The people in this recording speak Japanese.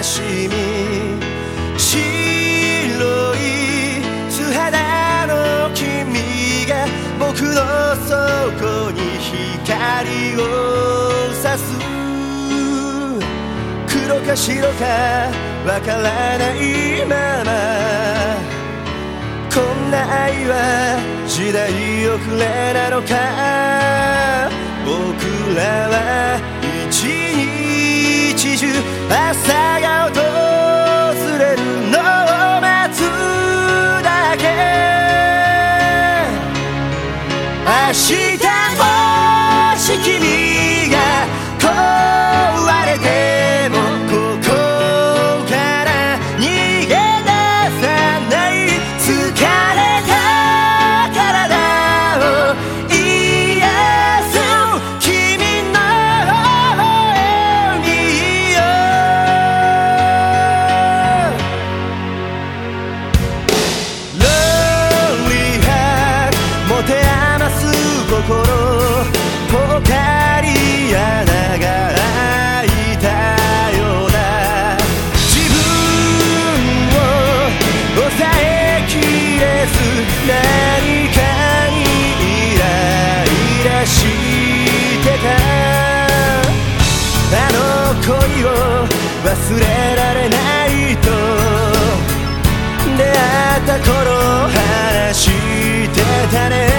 悲しみ。白い素肌の君が僕の底に光を差す。黒か白かわからないまま。こんな愛は時代遅れなのか。僕らは何かにイライラしてたあの恋を忘れられないと。出会った頃話してたね。